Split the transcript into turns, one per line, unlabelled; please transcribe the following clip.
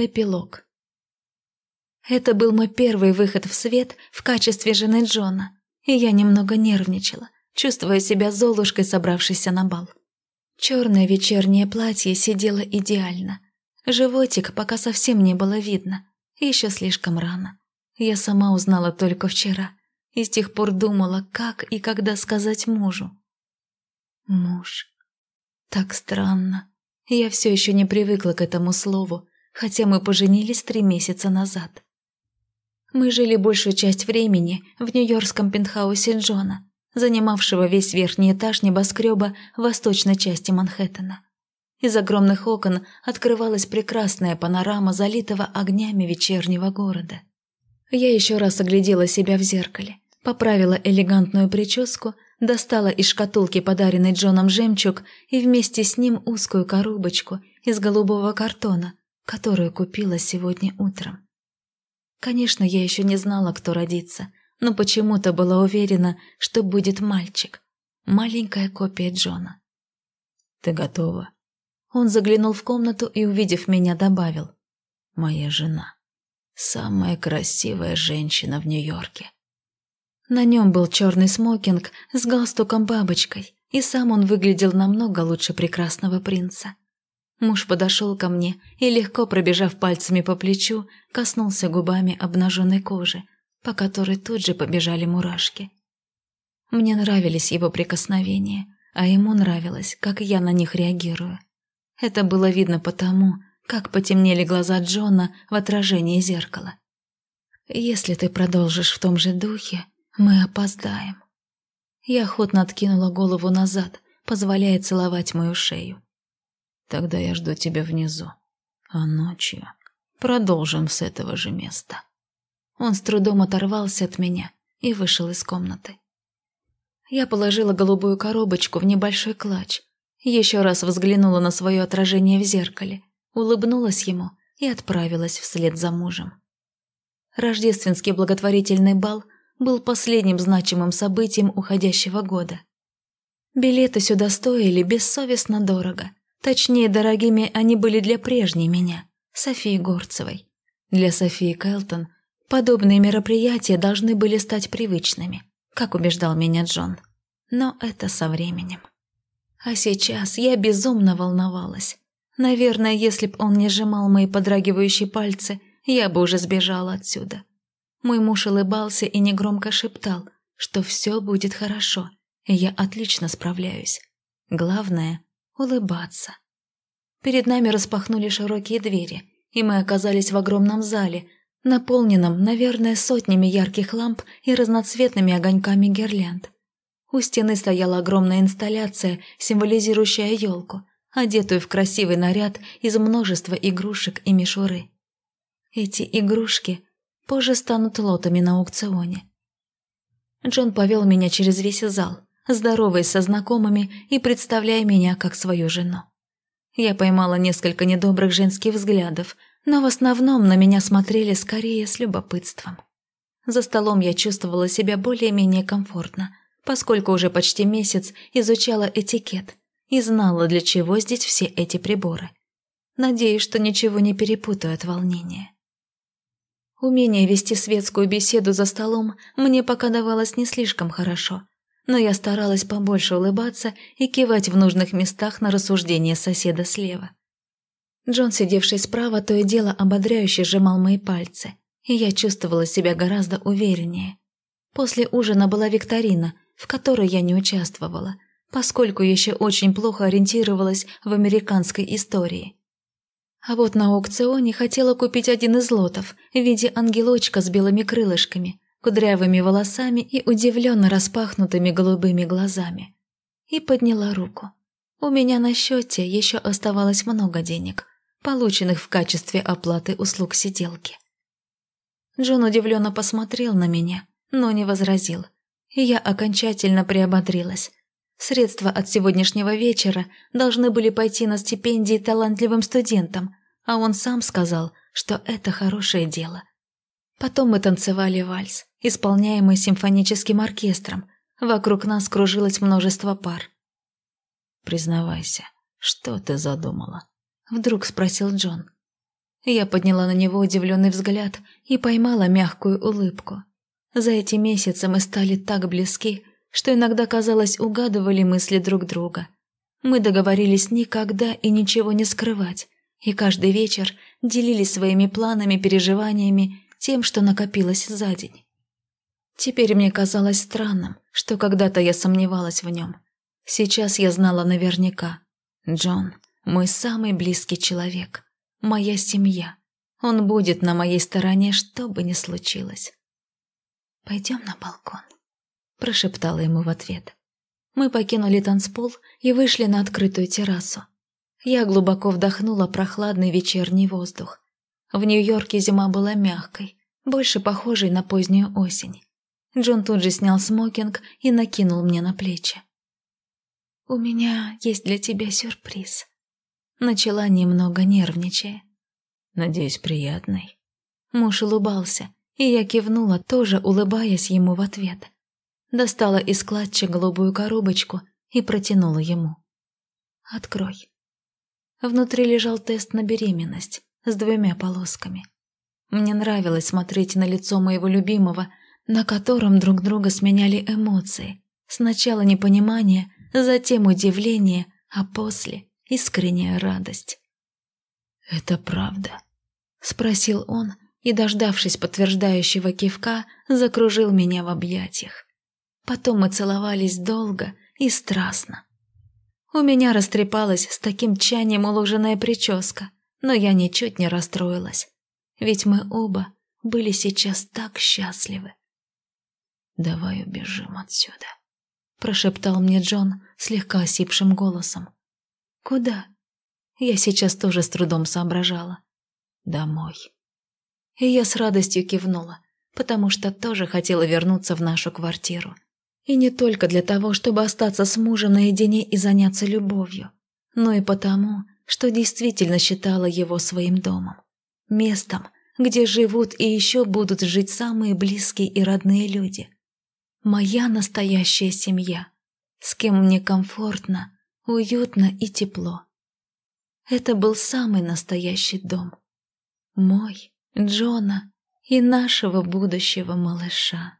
Эпилог. Это был мой первый выход в свет в качестве жены Джона, и я немного нервничала, чувствуя себя золушкой, собравшейся на бал. Черное вечернее платье сидело идеально. Животик пока совсем не было видно, еще слишком рано. Я сама узнала только вчера, и с тех пор думала, как и когда сказать мужу. Муж. Так странно. Я все еще не привыкла к этому слову, хотя мы поженились три месяца назад. Мы жили большую часть времени в нью-йоркском пентхаусе Джона, занимавшего весь верхний этаж небоскреба в восточной части Манхэттена. Из огромных окон открывалась прекрасная панорама залитого огнями вечернего города. Я еще раз оглядела себя в зеркале, поправила элегантную прическу, достала из шкатулки подаренный Джоном жемчуг и вместе с ним узкую коробочку из голубого картона, которую купила сегодня утром. Конечно, я еще не знала, кто родится, но почему-то была уверена, что будет мальчик. Маленькая копия Джона.
«Ты готова?»
Он заглянул в комнату и, увидев меня, добавил.
«Моя жена. Самая красивая женщина в Нью-Йорке».
На нем был черный смокинг с галстуком-бабочкой, и сам он выглядел намного лучше прекрасного принца. Муж подошел ко мне и, легко пробежав пальцами по плечу, коснулся губами обнаженной кожи, по которой тут же побежали мурашки. Мне нравились его прикосновения, а ему нравилось, как я на них реагирую. Это было видно потому, как потемнели глаза Джона в отражении зеркала. «Если ты продолжишь в том же духе, мы опоздаем». Я охотно откинула голову назад, позволяя целовать мою шею.
Тогда я жду тебя внизу. А ночью продолжим с этого же места.
Он с трудом оторвался от меня и вышел из комнаты. Я положила голубую коробочку в небольшой клатч, еще раз взглянула на свое отражение в зеркале, улыбнулась ему и отправилась вслед за мужем. Рождественский благотворительный бал был последним значимым событием уходящего года. Билеты сюда стоили бессовестно дорого, Точнее, дорогими они были для прежней меня, Софии Горцевой. Для Софии Кэлтон подобные мероприятия должны были стать привычными, как убеждал меня Джон. Но это со временем. А сейчас я безумно волновалась. Наверное, если б он не сжимал мои подрагивающие пальцы, я бы уже сбежала отсюда. Мой муж улыбался и негромко шептал, что все будет хорошо, и я отлично справляюсь. Главное улыбаться. Перед нами распахнули широкие двери, и мы оказались в огромном зале, наполненном, наверное, сотнями ярких ламп и разноцветными огоньками гирлянд. У стены стояла огромная инсталляция, символизирующая елку, одетую в красивый наряд из множества игрушек и мишуры. Эти игрушки позже станут лотами на аукционе. Джон повел меня через весь зал, здороваясь со знакомыми и представляя меня как свою жену. Я поймала несколько недобрых женских взглядов, но в основном на меня смотрели скорее с любопытством. За столом я чувствовала себя более-менее комфортно, поскольку уже почти месяц изучала этикет и знала, для чего здесь все эти приборы. Надеюсь, что ничего не перепутаю от волнения. Умение вести светскую беседу за столом мне пока давалось не слишком хорошо, но я старалась побольше улыбаться и кивать в нужных местах на рассуждения соседа слева. Джон, сидевший справа, то и дело ободряюще сжимал мои пальцы, и я чувствовала себя гораздо увереннее. После ужина была викторина, в которой я не участвовала, поскольку еще очень плохо ориентировалась в американской истории. А вот на аукционе хотела купить один из лотов в виде ангелочка с белыми крылышками, кудрявыми волосами и удивленно распахнутыми голубыми глазами. И подняла руку. У меня на счете еще оставалось много денег, полученных в качестве оплаты услуг сиделки. Джон удивленно посмотрел на меня, но не возразил, и я окончательно приободрилась. Средства от сегодняшнего вечера должны были пойти на стипендии талантливым студентам, а он сам сказал, что это хорошее дело. Потом мы танцевали вальс, исполняемый симфоническим оркестром. Вокруг нас кружилось множество пар.
«Признавайся, что ты задумала?»
Вдруг спросил Джон. Я подняла на него удивленный взгляд и поймала мягкую улыбку. За эти месяцы мы стали так близки, что иногда, казалось, угадывали мысли друг друга. Мы договорились никогда и ничего не скрывать, и каждый вечер делились своими планами, переживаниями, тем, что накопилось за день. Теперь мне казалось странным, что когда-то я сомневалась в нем. Сейчас я знала наверняка. Джон – мой самый близкий человек, моя семья. Он будет на моей стороне, что бы ни случилось. «Пойдем на балкон», – прошептала ему в ответ. Мы покинули танцпол и вышли на открытую террасу. Я глубоко вдохнула прохладный вечерний воздух. В Нью-Йорке зима была мягкой, больше похожей на позднюю осень. Джон тут же снял смокинг и накинул мне на плечи. «У меня есть для тебя сюрприз», — начала немного нервничая.
«Надеюсь, приятный».
Муж улыбался, и я кивнула, тоже улыбаясь ему в ответ. Достала из клатча голубую коробочку и протянула ему. «Открой». Внутри лежал тест на беременность с двумя полосками. Мне нравилось смотреть на лицо моего любимого, на котором друг друга сменяли эмоции. Сначала непонимание, затем удивление, а после искренняя радость.
«Это правда?»
— спросил он и, дождавшись подтверждающего кивка, закружил меня в объятиях. Потом мы целовались долго и страстно. У меня растрепалась с таким тчанием уложенная прическа, но я ничуть не расстроилась, ведь мы оба были сейчас так счастливы.
«Давай убежим отсюда», –
прошептал мне Джон слегка осипшим голосом. «Куда?» Я сейчас тоже с трудом соображала.
«Домой».
И я с радостью кивнула, потому что тоже хотела вернуться в нашу квартиру. И не только для того, чтобы остаться с мужем наедине и заняться любовью, но и потому, что действительно считала его своим домом. Местом, где живут и еще будут жить самые близкие и родные люди. Моя настоящая семья, с кем мне комфортно, уютно и тепло. Это был самый настоящий дом. Мой, Джона и нашего будущего малыша.